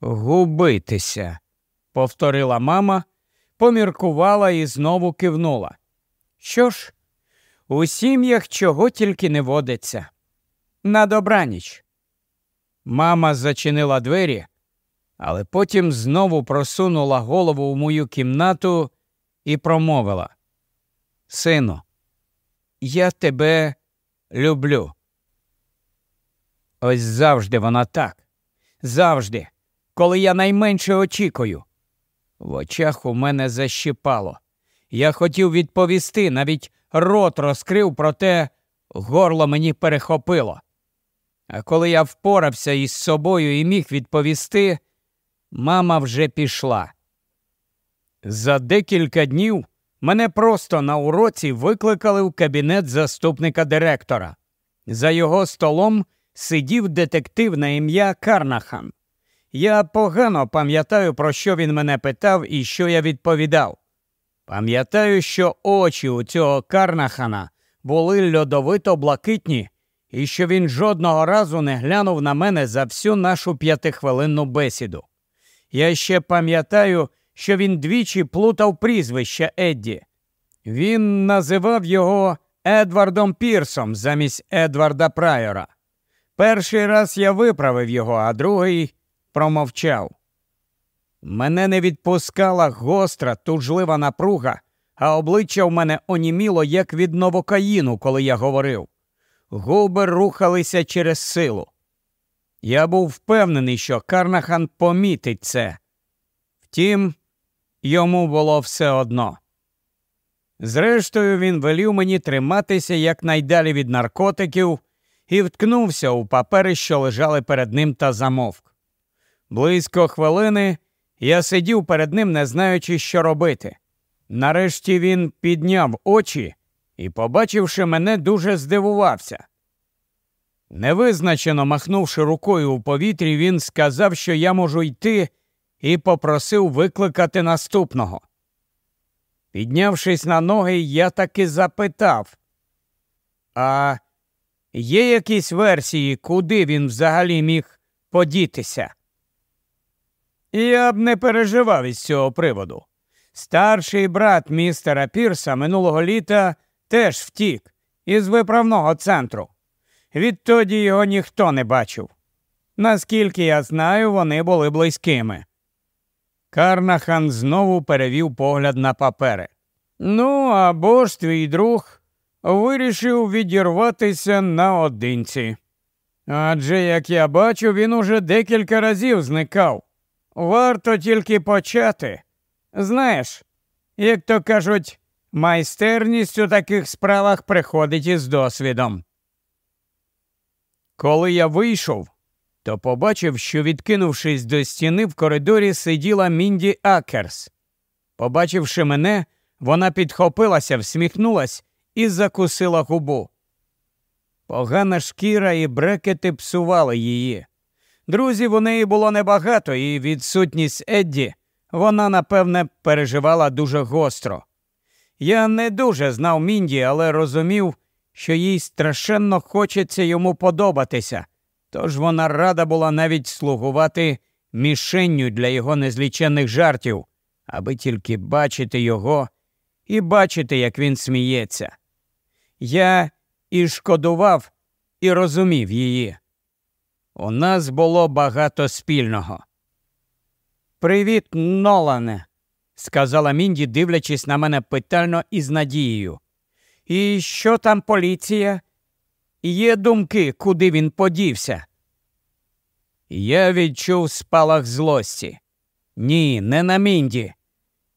Губитися, повторила мама, поміркувала і знову кивнула. Що ж, у сім'ях чого тільки не водиться. На добраніч. Мама зачинила двері, але потім знову просунула голову в мою кімнату і промовила: Сину, я тебе люблю. Ось завжди вона так. Завжди, коли я найменше очікую. В очах у мене защипало. Я хотів відповісти, навіть рот розкрив, проте горло мені перехопило. А коли я впорався із собою і міг відповісти, мама вже пішла. За декілька днів мене просто на уроці викликали в кабінет заступника директора. За його столом сидів детектив на ім'я Карнахан. Я погано пам'ятаю, про що він мене питав і що я відповідав. Пам'ятаю, що очі у цього Карнахана були льодовито блакитні, і що він жодного разу не глянув на мене за всю нашу п'ятихвилинну бесіду. Я ще пам'ятаю, що він двічі плутав прізвище Едді. Він називав його Едвардом Пірсом замість Едварда Прайора. Перший раз я виправив його, а другий промовчав. Мене не відпускала гостра, тужлива напруга, а обличчя в мене оніміло, як від новокаїну, коли я говорив. Губи рухалися через силу. Я був впевнений, що Карнахан помітить це. Втім, йому було все одно. Зрештою, він велів мені триматися якнайдалі від наркотиків і вткнувся у папери, що лежали перед ним та замовк. Близько хвилини я сидів перед ним, не знаючи, що робити. Нарешті він підняв очі і, побачивши мене, дуже здивувався. Невизначено махнувши рукою у повітрі, він сказав, що я можу йти, і попросив викликати наступного. Піднявшись на ноги, я таки запитав, а є якісь версії, куди він взагалі міг подітися? Я б не переживав із цього приводу. Старший брат містера Пірса минулого літа теж втік із виправного центру. Відтоді його ніхто не бачив. Наскільки я знаю, вони були близькими. Карнахан знову перевів погляд на папери. Ну, або ж твій друг вирішив відірватися наодинці. Адже, як я бачу, він уже декілька разів зникав. Варто тільки почати. Знаєш, як то кажуть, майстерність у таких справах приходить із досвідом. Коли я вийшов, то побачив, що, відкинувшись до стіни, в коридорі сиділа Мінді Акерс. Побачивши мене, вона підхопилася, всміхнулась і закусила губу. Погана шкіра і брекети псували її. Друзів у неї було небагато, і відсутність Едді вона, напевне, переживала дуже гостро. Я не дуже знав Мінді, але розумів, що їй страшенно хочеться йому подобатися, тож вона рада була навіть слугувати мішенню для його незліченних жартів, аби тільки бачити його і бачити, як він сміється. Я і шкодував, і розумів її. У нас було багато спільного. Привіт, Нолане, сказала Мінді, дивлячись на мене питально і з надією. І що там поліція? Є думки, куди він подівся? Я відчув спалах злості. Ні, не на Мінді.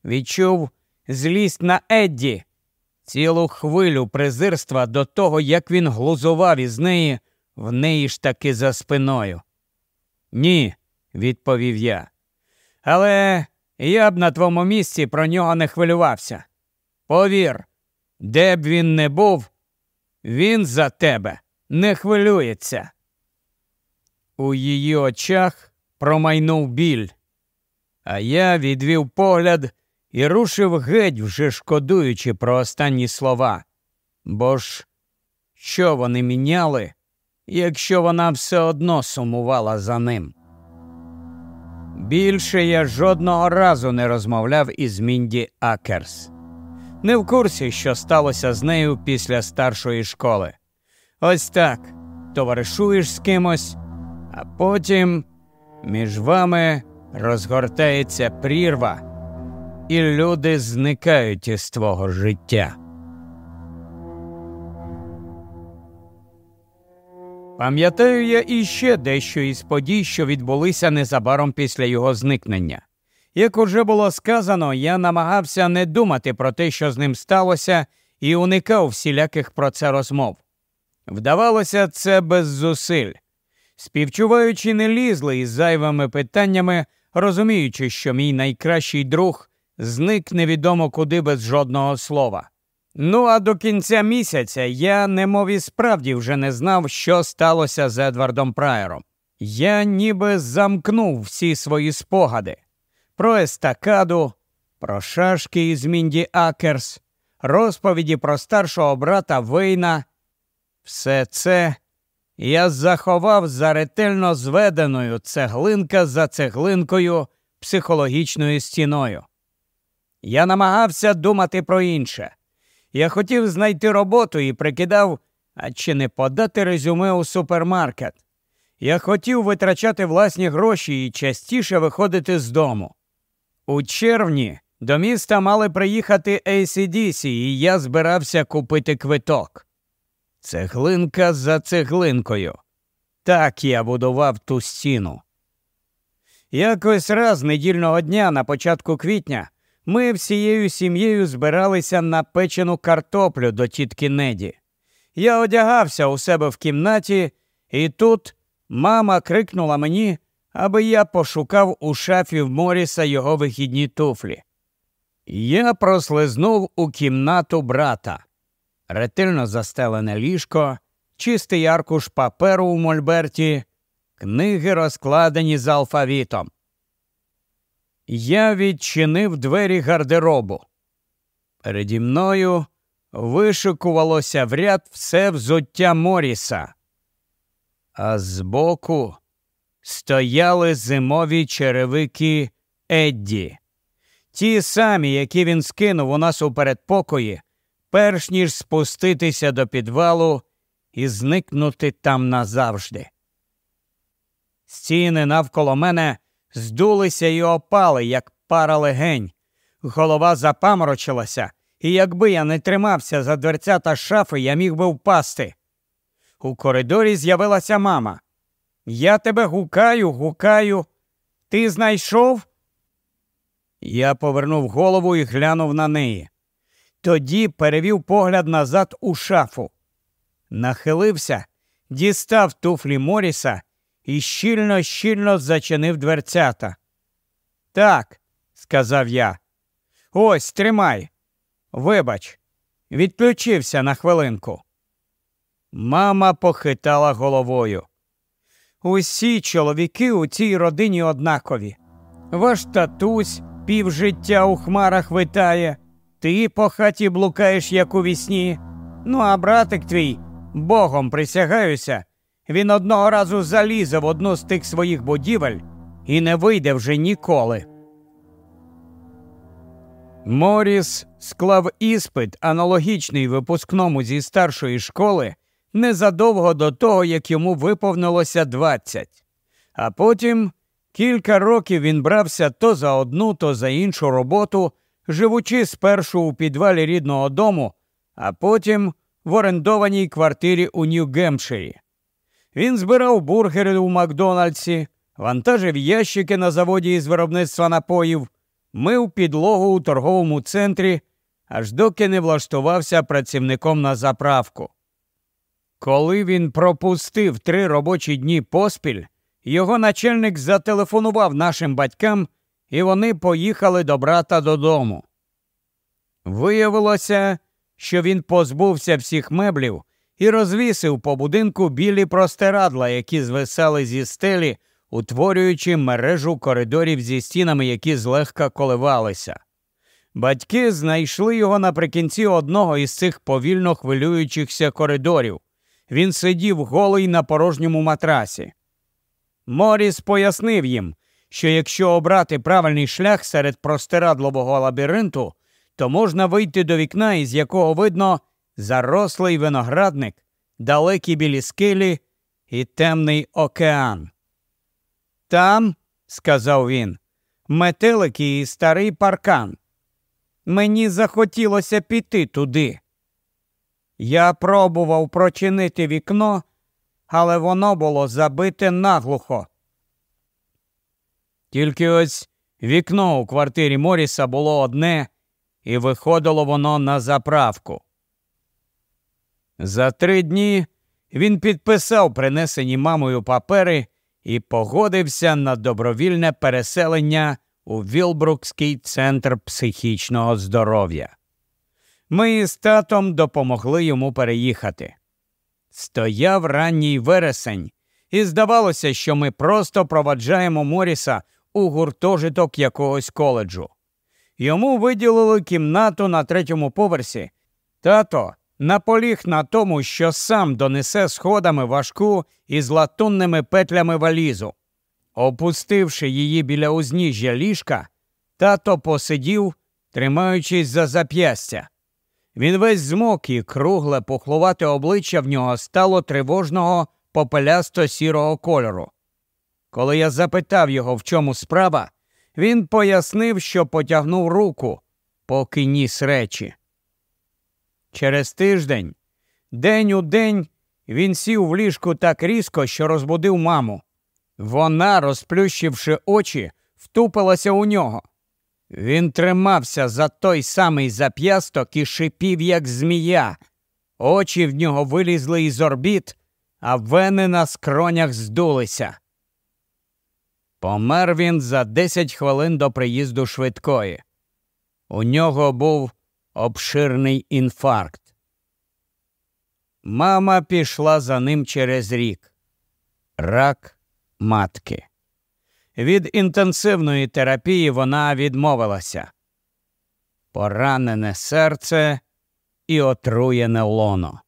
Відчув злість на Едді, цілу хвилю презирства до того, як він глузував із неї в неї ж таки за спиною. Ні, відповів я. Але я б на твоєму місці про нього не хвилювався. Повір, де б він не був, він за тебе не хвилюється. У її очах промайнув біль, а я відвів погляд і рушив геть, вже шкодуючи про останні слова. Бо ж, що вони міняли, якщо вона все одно сумувала за ним? Більше я жодного разу не розмовляв із Мінді Акерс. Не в курсі, що сталося з нею після старшої школи. Ось так товаришуєш з кимось, а потім між вами розгортається прірва, і люди зникають із твого життя. Пам'ятаю я іще дещо із подій, що відбулися незабаром після його зникнення. Як уже було сказано, я намагався не думати про те, що з ним сталося, і уникав всіляких про це розмов. Вдавалося це без зусиль. Співчуваючи, не лізли із зайвими питаннями, розуміючи, що мій найкращий друг зник невідомо куди без жодного слова. Ну а до кінця місяця я, немов і справді вже не знав, що сталося з Едвардом Прайером. Я ніби замкнув всі свої спогади про естакаду, про шашки із Мінді Акерс, розповіді про старшого брата Вейна. Все це я заховав за ретельно зведеною цеглинка за цеглинкою психологічною стіною. Я намагався думати про інше. Я хотів знайти роботу і прикидав, а чи не подати резюме у супермаркет. Я хотів витрачати власні гроші і частіше виходити з дому. У червні до міста мали приїхати ACDC, і я збирався купити квиток. Цеглинка за цеглинкою. Так я будував ту стіну. Якось раз недільного дня на початку квітня ми всією сім'єю збиралися на печену картоплю до тітки Неді. Я одягався у себе в кімнаті, і тут мама крикнула мені, аби я пошукав у шафі в Моріса його вихідні туфлі. Я прослизнув у кімнату брата. Ретельно застелене ліжко, чистий аркуш паперу у мольберті, книги розкладені з алфавітом. Я відчинив двері гардеробу. Переді мною вишикувалося в ряд все взуття Моріса, а збоку стояли зимові черевики Едді, ті самі, які він скинув у нас у передпокої, перш ніж спуститися до підвалу і зникнути там назавжди. Стіни навколо мене здулися і опали, як пара легень. Голова запаморочилася, і якби я не тримався за дверця та шафи, я міг би впасти. У коридорі з'явилася мама. Я тебе гукаю, гукаю. Ти знайшов? Я повернув голову і глянув на неї. Тоді перевів погляд назад у шафу. Нахилився, дістав туфлі Моріса і щільно щільно зачинив дверцята. Так, сказав я. Ось тримай. Вибач, відключився на хвилинку. Мама похитала головою. Усі чоловіки у цій родині однакові. Ваш татусь півжиття у хмарах витає, ти по хаті блукаєш, як у вісні. Ну, а братик твій, богом присягаюся, він одного разу залізе в одну з тих своїх будівель і не вийде вже ніколи. Моріс склав іспит, аналогічний випускному зі старшої школи, незадовго до того, як йому виповнилося 20. А потім кілька років він брався то за одну, то за іншу роботу, живучи спершу у підвалі рідного дому, а потім в орендованій квартирі у Нью-Гемпширі. Він збирав бургери у Макдональдсі, вантажив ящики на заводі із виробництва напоїв, мив підлогу у торговому центрі, аж доки не влаштувався працівником на заправку. Коли він пропустив три робочі дні поспіль, його начальник зателефонував нашим батькам, і вони поїхали до брата додому. Виявилося, що він позбувся всіх меблів і розвісив по будинку білі простирадла, які звисали зі стелі, утворюючи мережу коридорів зі стінами, які злегка коливалися. Батьки знайшли його наприкінці одного із цих повільно хвилюючихся коридорів. Він сидів голий на порожньому матрасі. Моріс пояснив їм, що якщо обрати правильний шлях серед простирадлового лабіринту, то можна вийти до вікна, із якого видно зарослий виноградник, далекі білі скелі і темний океан. Там, сказав він, метелики і старий паркан. Мені захотілося піти туди. Я пробував прочинити вікно, але воно було забите наглухо. Тільки ось вікно у квартирі Моріса було одне, і виходило воно на заправку. За три дні він підписав принесені мамою папери і погодився на добровільне переселення у Вілбрукський центр психічного здоров'я. Ми із татом допомогли йому переїхати. Стояв ранній вересень, і здавалося, що ми просто проваджаємо Моріса у гуртожиток якогось коледжу. Йому виділили кімнату на третьому поверсі. Тато наполіг на тому, що сам донесе сходами важку із латунними петлями валізу. Опустивши її біля узніжжя ліжка, тато посидів, тримаючись за зап'ястя. Він весь змок і кругле пухлувате обличчя в нього стало тривожного попелясто сірого кольору. Коли я запитав його, в чому справа, він пояснив, що потягнув руку, поки ніс речі. Через тиждень, день у день, він сів в ліжку так різко, що розбудив маму. Вона, розплющивши очі, втупилася у нього. Він тримався за той самий зап'ясток і шипів, як змія. Очі в нього вилізли із орбіт, а вени на скронях здулися. Помер він за 10 хвилин до приїзду швидкої. У нього був обширний інфаркт. Мама пішла за ним через рік. Рак матки. Від інтенсивної терапії вона відмовилася. Поранене серце і отруєне лоно.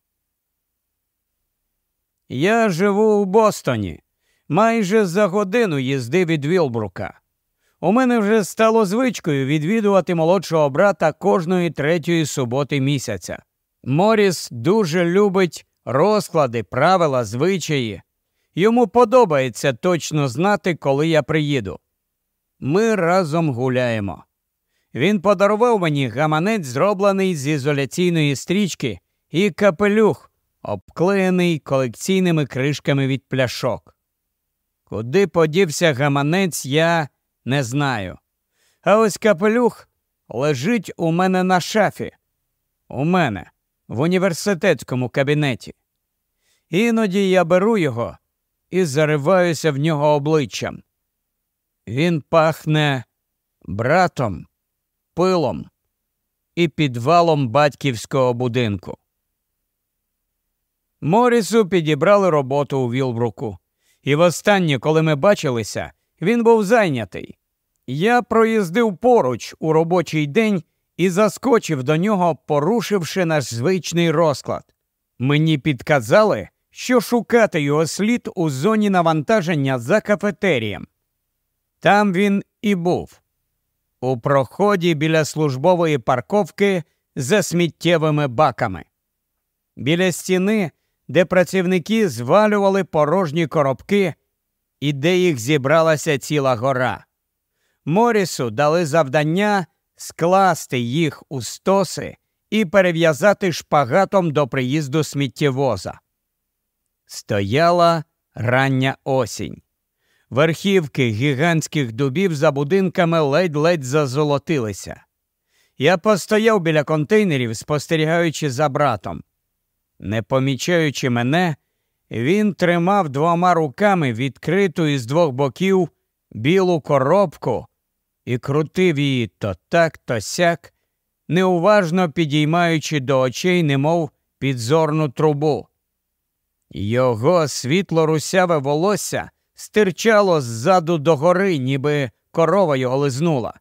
Я живу у Бостоні. Майже за годину їзди від Вілбрука. У мене вже стало звичкою відвідувати молодшого брата кожної третьої суботи місяця. Моріс дуже любить розклади, правила, звичаї. Йому подобається точно знати, коли я приїду. Ми разом гуляємо. Він подарував мені гаманець, зроблений з ізоляційної стрічки, і капелюх, обклеєний колекційними кришками від пляшок. Куди подівся гаманець, я не знаю. А ось капелюх лежить у мене на шафі. У мене в університетському кабінеті. Іноді я беру його і зариваюся в нього обличчям. Він пахне братом, пилом і підвалом батьківського будинку. Морісу підібрали роботу у Вілбруку, і востаннє, коли ми бачилися, він був зайнятий. Я проїздив поруч у робочий день і заскочив до нього, порушивши наш звичний розклад. Мені підказали, що шукати його слід у зоні навантаження за кафетерієм. Там він і був, у проході біля службової парковки за сміттєвими баками. Біля стіни, де працівники звалювали порожні коробки і де їх зібралася ціла гора. Морісу дали завдання скласти їх у стоси і перев'язати шпагатом до приїзду сміттєвоза. Стояла рання осінь. Верхівки гігантських дубів за будинками ледь-ледь зазолотилися. Я постояв біля контейнерів, спостерігаючи за братом. Не помічаючи мене, він тримав двома руками відкриту із двох боків білу коробку і крутив її то так, то сяк, неуважно підіймаючи до очей, немов підзорну трубу. Його світло русяве волосся стирчало ззаду до гори, ніби корова його лизнула.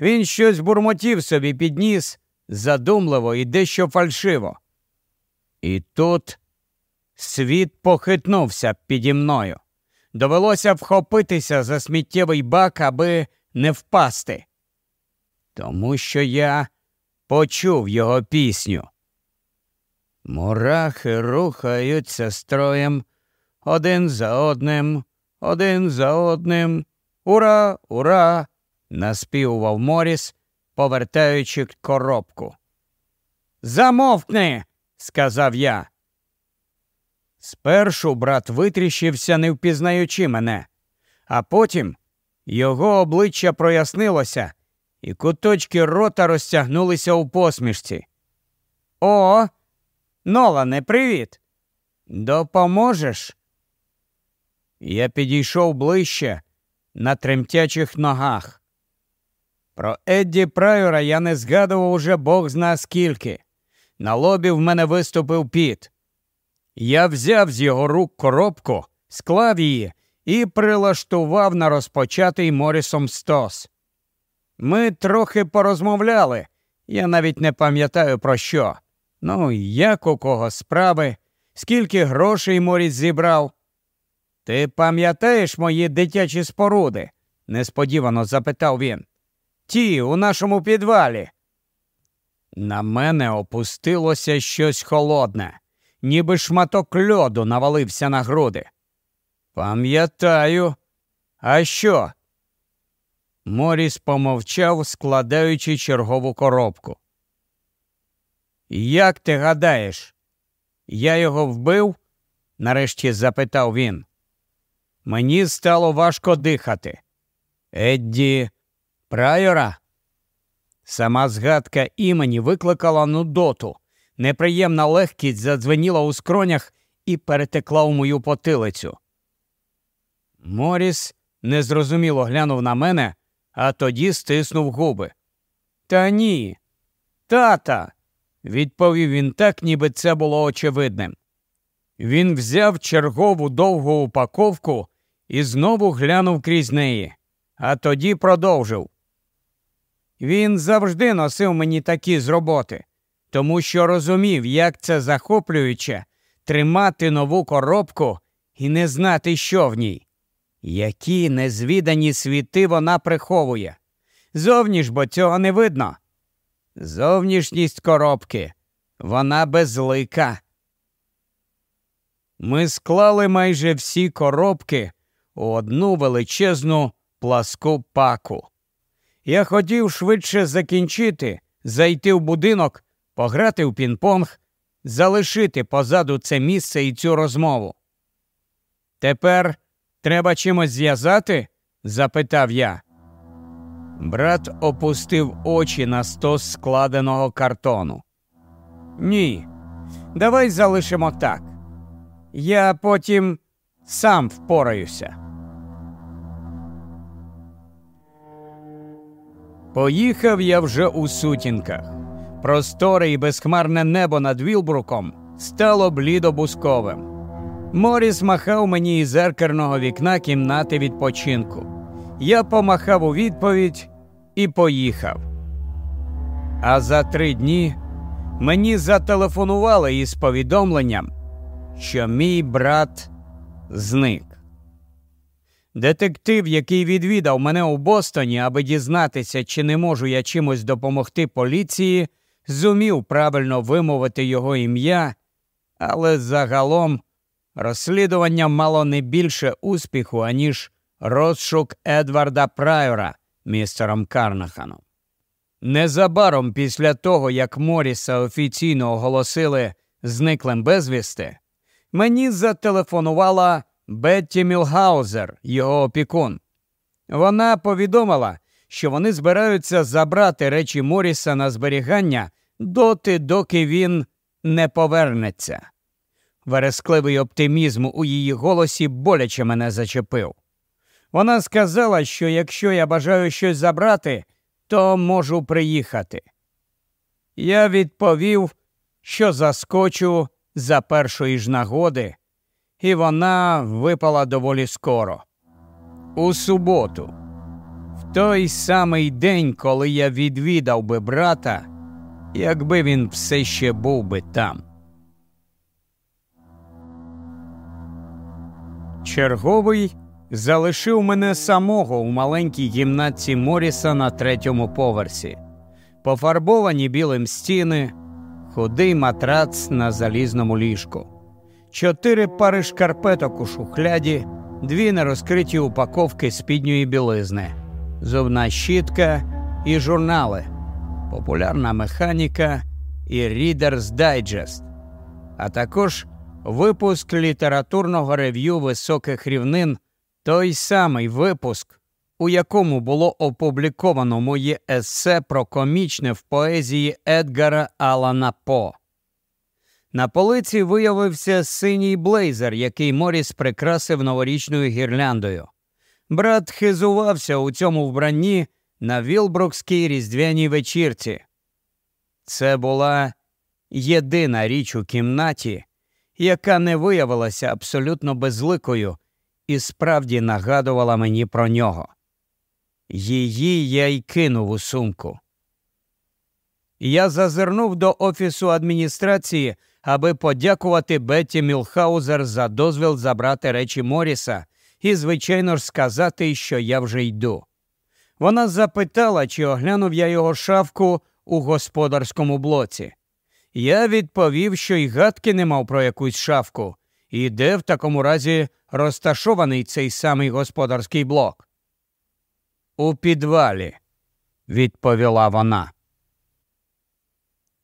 Він щось бурмотів собі підніс задумливо і дещо фальшиво. І тут світ похитнувся піді мною. довелося вхопитися за сміттєвий бак, аби не впасти. Тому що я почув його пісню. Мурахи рухаються строєм один за одним, один за одним. Ура, ура! наспівував Моріс, повертаючи коробку. Замовкни, сказав я. Спершу брат витріщився, не впізнаючи мене, а потім його обличчя прояснилося, і куточки рота розтягнулися у посмішці. О, Нолане, привіт! Допоможеш? Я підійшов ближче на тремтячих ногах. Про Едді Прайора я не згадував уже бог зна скільки. На лобі в мене виступив піт. Я взяв з його рук коробку, склав її і прилаштував на розпочатий Морісом стос. Ми трохи порозмовляли, я навіть не пам'ятаю про що. Ну, як у кого справи, скільки грошей Моріс зібрав. Ти пам'ятаєш мої дитячі споруди? несподівано запитав він. Ті у нашому підвалі. На мене опустилося щось холодне, ніби шматок льоду навалився на груди. Пам'ятаю, а що? Моріс помовчав, складаючи чергову коробку. Як ти гадаєш, я його вбив? нарешті запитав він. Мені стало важко дихати. Едді Прайора? Сама згадка імені викликала нудоту. Неприємна легкість задзвеніла у скронях і перетекла у мою потилицю. Моріс незрозуміло глянув на мене, а тоді стиснув губи. Та ні, тата, відповів він так, ніби це було очевидним. Він взяв чергову довгу упаковку і знову глянув крізь неї, а тоді продовжив. Він завжди носив мені такі з роботи, тому що розумів, як це захоплююче тримати нову коробку і не знати, що в ній. Які незвідані світи вона приховує. Зовні ж бо цього не видно. Зовнішність коробки, вона безлика. Ми склали майже всі коробки у одну величезну пласку паку. Я хотів швидше закінчити, зайти в будинок, пограти в пінг-понг, залишити позаду це місце і цю розмову. Тепер треба чимось зв'язати? запитав я. Брат опустив очі на стос складеного картону. Ні, давай залишимо так. Я потім сам впораюся. Поїхав я вже у сутінках. Просторе і безхмарне небо над Вілбруком стало блідо-бусковим. Моріс махав мені із зеркерного вікна кімнати відпочинку. Я помахав у відповідь і поїхав. А за три дні мені зателефонували із повідомленням, що мій брат зник. Детектив, який відвідав мене у Бостоні, аби дізнатися, чи не можу я чимось допомогти поліції, зумів правильно вимовити його ім'я, але загалом розслідування мало не більше успіху, аніж розшук Едварда Прайора містером Карнаханом. Незабаром після того, як Моріса офіційно оголосили зниклим безвісти, мені зателефонувала Бетті Мілгаузер, його опікун. Вона повідомила, що вони збираються забрати речі Моріса на зберігання доти, доки він не повернеться. Верескливий оптимізм у її голосі боляче мене зачепив. Вона сказала, що якщо я бажаю щось забрати, то можу приїхати. Я відповів, що заскочу за першої ж нагоди і вона випала доволі скоро. У суботу, той самий день, коли я відвідав би брата, якби він все ще був би там. Черговий залишив мене самого у маленькій кімнатці Моріса на третьому поверсі. Пофарбовані білим стіни, худий матрац на залізному ліжку, чотири пари шкарпеток у шухляді, дві нерозкриті упаковки спідньої білизни, зубна щітка і журнали, популярна механіка і Reader's Digest, а також випуск літературного рев'ю високих рівнин, той самий випуск, у якому було опубліковано моє есе про комічне в поезії Едгара Алана По. На полиці виявився синій блейзер, який Моріс прикрасив новорічною гірляндою. Брат хизувався у цьому вбранні на Вілбрукській різдвяній вечірці. Це була єдина річ у кімнаті, яка не виявилася абсолютно безликою і справді нагадувала мені про нього. Її я й кинув у сумку. Я зазирнув до офісу адміністрації, аби подякувати Бетті Мілхаузер за дозвіл забрати речі Моріса і, звичайно ж, сказати, що я вже йду. Вона запитала, чи оглянув я його шавку у господарському блоці. Я відповів, що й гадки не мав про якусь шавку, і де в такому разі розташований цей самий господарський блок. У підвалі, відповіла вона.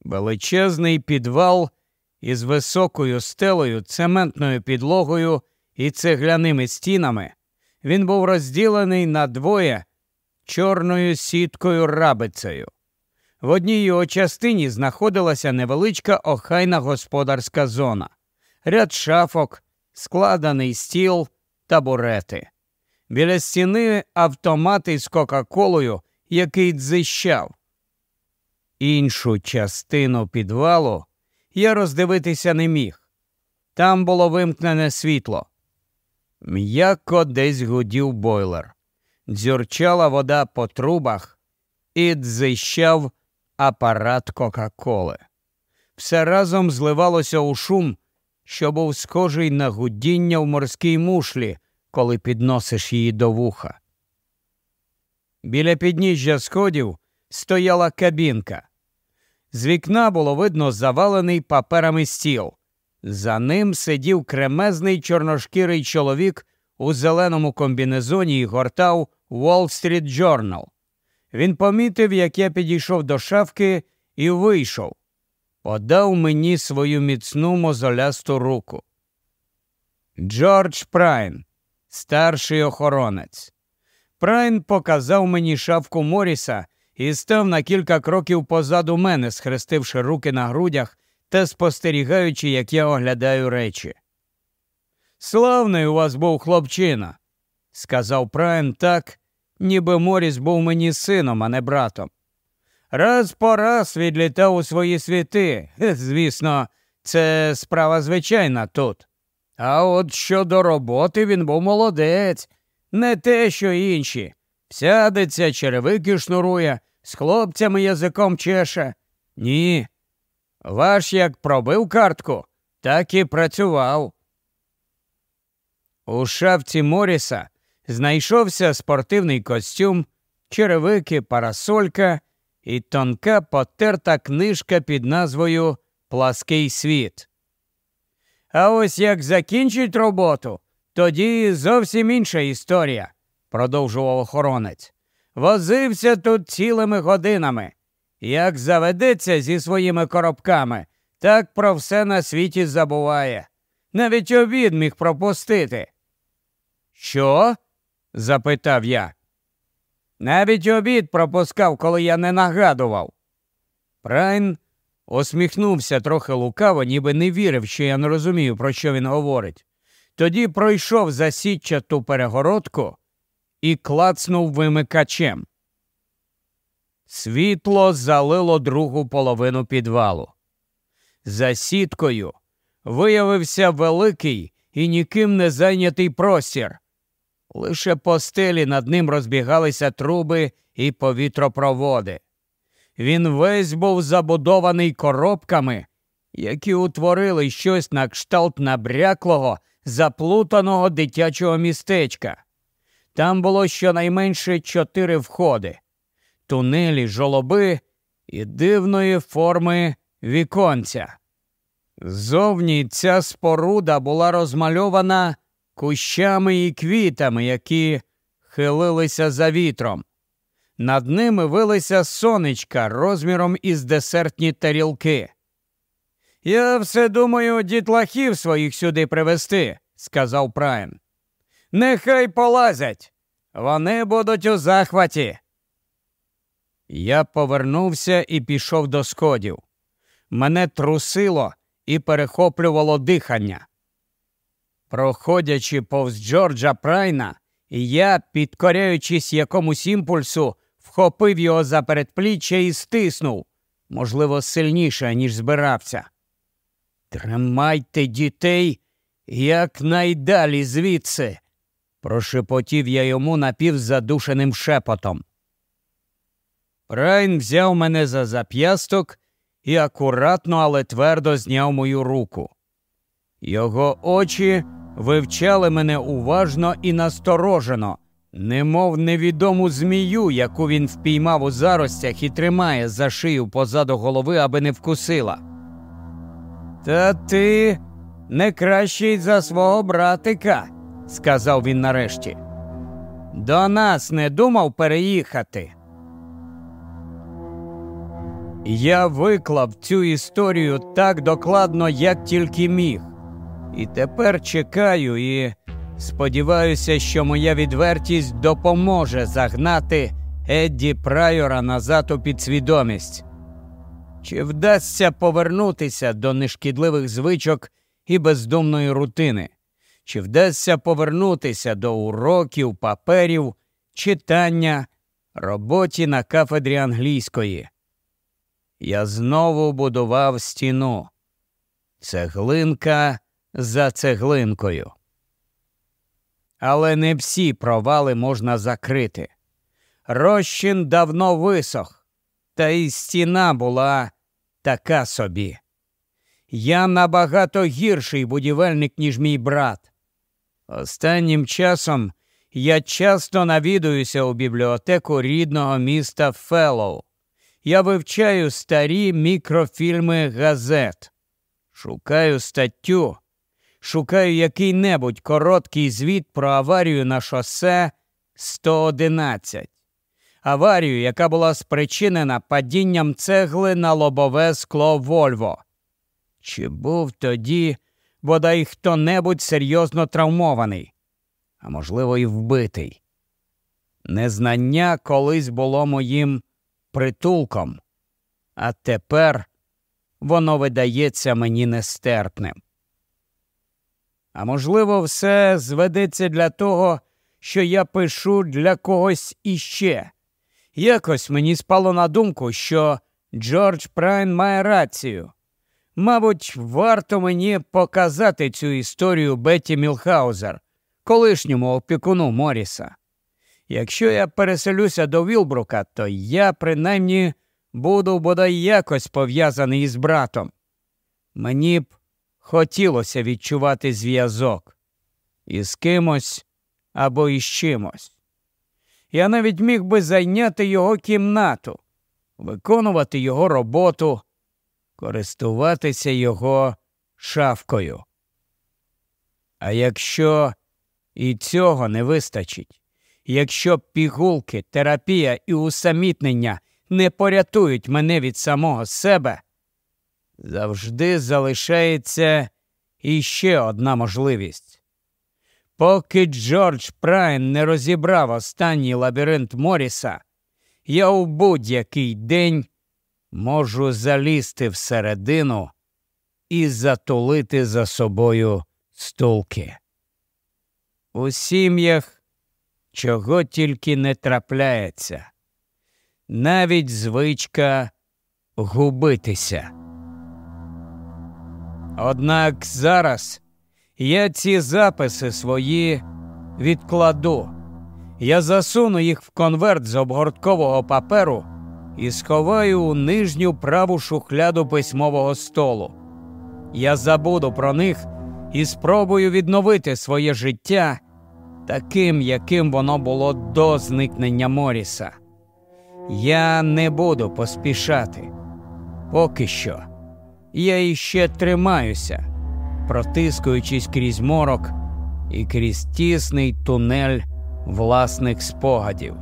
Величезний підвал із високою стелею, цементною підлогою і цегляними стінами. Він був розділений на двоє чорною сіткою рабицею. В одній його частині знаходилася невеличка охайна господарська зона, ряд шафок, складений стіл, табурети. Біля стіни автомати з Кока-Колою, який дзищав. Іншу частину підвалу я роздивитися не міг. Там було вимкнене світло. М'яко десь гудів бойлер, дзюрчала вода по трубах і дзищав апарат Кока-Коли. Все разом зливалося у шум, що був схожий на гудіння в морській мушлі, коли підносиш її до вуха. Біля підніжжя сходів стояла кабінка. З вікна було видно завалений паперами стіл. За ним сидів кремезний чорношкірий чоловік у зеленому комбінезоні і гортав Wall Street Journal. Він помітив, як я підійшов до шафки і вийшов. Подав мені свою міцну мозолясту руку. Джордж Прайн, старший охоронець. Прайн показав мені шафку Моріса і став на кілька кроків позаду мене, схрестивши руки на грудях та спостерігаючи, як я оглядаю речі. Славний у вас був хлопчина, сказав Прайн так, ніби Моріс був мені сином, а не братом. Раз по раз відлітав у свої світи. Звісно, це справа звичайна тут. А от щодо роботи він був молодець, не те, що інші. Сядеться, черевики шнурує, з хлопцями язиком чеше. Ні. Ваш як пробив картку, так і працював. У шафці Моріса знайшовся спортивний костюм, черевики, парасолька і тонка потерта книжка під назвою Плаский світ. А ось як закінчить роботу, тоді зовсім інша історія, продовжував охоронець. Возився тут цілими годинами. Як заведеться зі своїми коробками, так про все на світі забуває. Навіть обід міг пропустити. Що? запитав я. Навіть обід пропускав, коли я не нагадував. Прайн усміхнувся трохи лукаво, ніби не вірив, що я не розумію, про що він говорить. Тоді пройшов за сітчату перегородку і клацнув вимикачем. Світло залило другу половину підвалу. За сіткою виявився великий і ніким не зайнятий простір. Лише по стелі над ним розбігалися труби і повітропроводи. Він весь був забудований коробками, які утворили щось на кшталт набряклого, заплутаного дитячого містечка. Там було щонайменше чотири входи, тунелі, жолоби і дивної форми віконця. Зовні ця споруда була розмальована кущами і квітами, які хилилися за вітром. Над ними вилися сонечка розміром із десертні тарілки. Я все думаю, дітлахів своїх сюди привезти, сказав Прайм. Нехай полазять. Вони будуть у захваті. Я повернувся і пішов до сходів. Мене трусило і перехоплювало дихання. Проходячи повз Джорджа Прайна, я, підкоряючись якомусь імпульсу, вхопив його за передпліччя і стиснув, можливо, сильніше, ніж збирався. Тримайте дітей якнайдалі звідси, прошепотів я йому напівзадушеним шепотом. Прайн взяв мене за зап'ясток і акуратно, але твердо зняв мою руку. Його очі вивчали мене уважно і насторожено, немов невідому змію, яку він впіймав у заростях і тримає за шию позаду голови, аби не вкусила. Та ти не кращий за свого братика, сказав він нарешті. До нас не думав переїхати. Я виклав цю історію так докладно, як тільки міг. І тепер чекаю і сподіваюся, що моя відвертість допоможе загнати Едді Прайора назад у підсвідомість. Чи вдасться повернутися до нешкідливих звичок і бездумної рутини? Чи вдасться повернутися до уроків, паперів, читання, роботі на кафедрі англійської? Я знову будував стіну. Цеглинка за цеглинкою. Але не всі провали можна закрити. Розчин давно висох, та й стіна була така собі. Я набагато гірший будівельник, ніж мій брат. Останнім часом я часто навідуюся у бібліотеку рідного міста Феллоу. Я вивчаю старі мікрофільми газет, шукаю статтю, шукаю який-небудь короткий звіт про аварію на шосе 111. Аварію, яка була спричинена падінням цегли на лобове скло Вольво. Чи був тоді бодай хто небудь серйозно травмований, а можливо, і вбитий? Незнання колись було моїм притулком, а тепер воно видається мені нестерпним. А можливо, все зведеться для того, що я пишу для когось іще. Якось мені спало на думку, що Джордж Прайн має рацію. Мабуть, варто мені показати цю історію Бетті Мілхаузер, колишньому опікуну Моріса. Якщо я переселюся до Вілбрука, то я принаймні буду бодай якось пов'язаний із братом. Мені б хотілося відчувати зв'язок із кимось або із чимось. Я навіть міг би зайняти його кімнату, виконувати його роботу, користуватися його шавкою. А якщо і цього не вистачить, якщо пігулки, терапія і усамітнення не порятують мене від самого себе, завжди залишається іще одна можливість. Поки Джордж Прайн не розібрав останній лабіринт Моріса, я у будь-який день можу залізти всередину і затулити за собою стулки. У сім'ях чого тільки не трапляється, навіть звичка губитися. Однак зараз я ці записи свої відкладу. Я засуну їх в конверт з обгорткового паперу і сховаю у нижню праву шухляду письмового столу. Я забуду про них і спробую відновити своє життя таким, яким воно було до зникнення Моріса. Я не буду поспішати. Поки що. Я іще тримаюся, протискуючись крізь морок і крізь тісний тунель власних спогадів.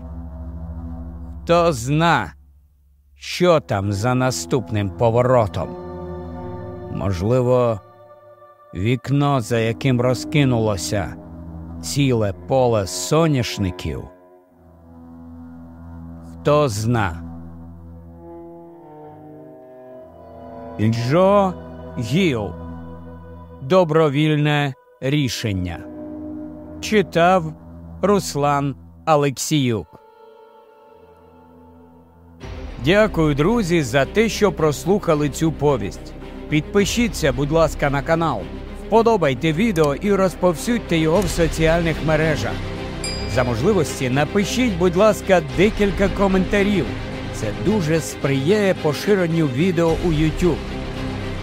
Хто зна, що там за наступним поворотом? Можливо, вікно, за яким розкинулося ціле поле соняшників. Хто зна. Джо Гіл. Добровільне рішення. Читав Руслан Алексіюк. Дякую, друзі, за те, що прослухали цю повість. Підпишіться, будь ласка, на канал, вподобайте відео і розповсюдьте його в соціальних мережах. За можливості напишіть, будь ласка, декілька коментарів. Це дуже сприяє поширенню відео у YouTube.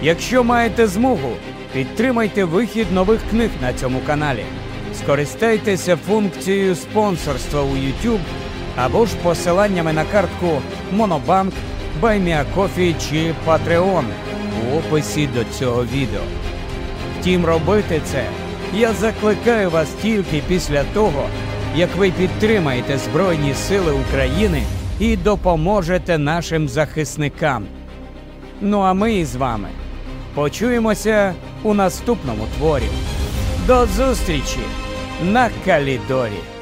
Якщо маєте змогу, підтримайте вихід нових книг на цьому каналі. Скористайтеся функцією спонсорства у YouTube або ж посиланнями на картку Monobank, BuyMeACoffee чи Patreon у описі до цього відео. Втім, робити це я закликаю вас тільки після того, як ви підтримаєте Збройні Сили України і допоможете нашим захисникам. Ну а ми із вами почуємося у наступному творі. До зустрічі на Калідорі!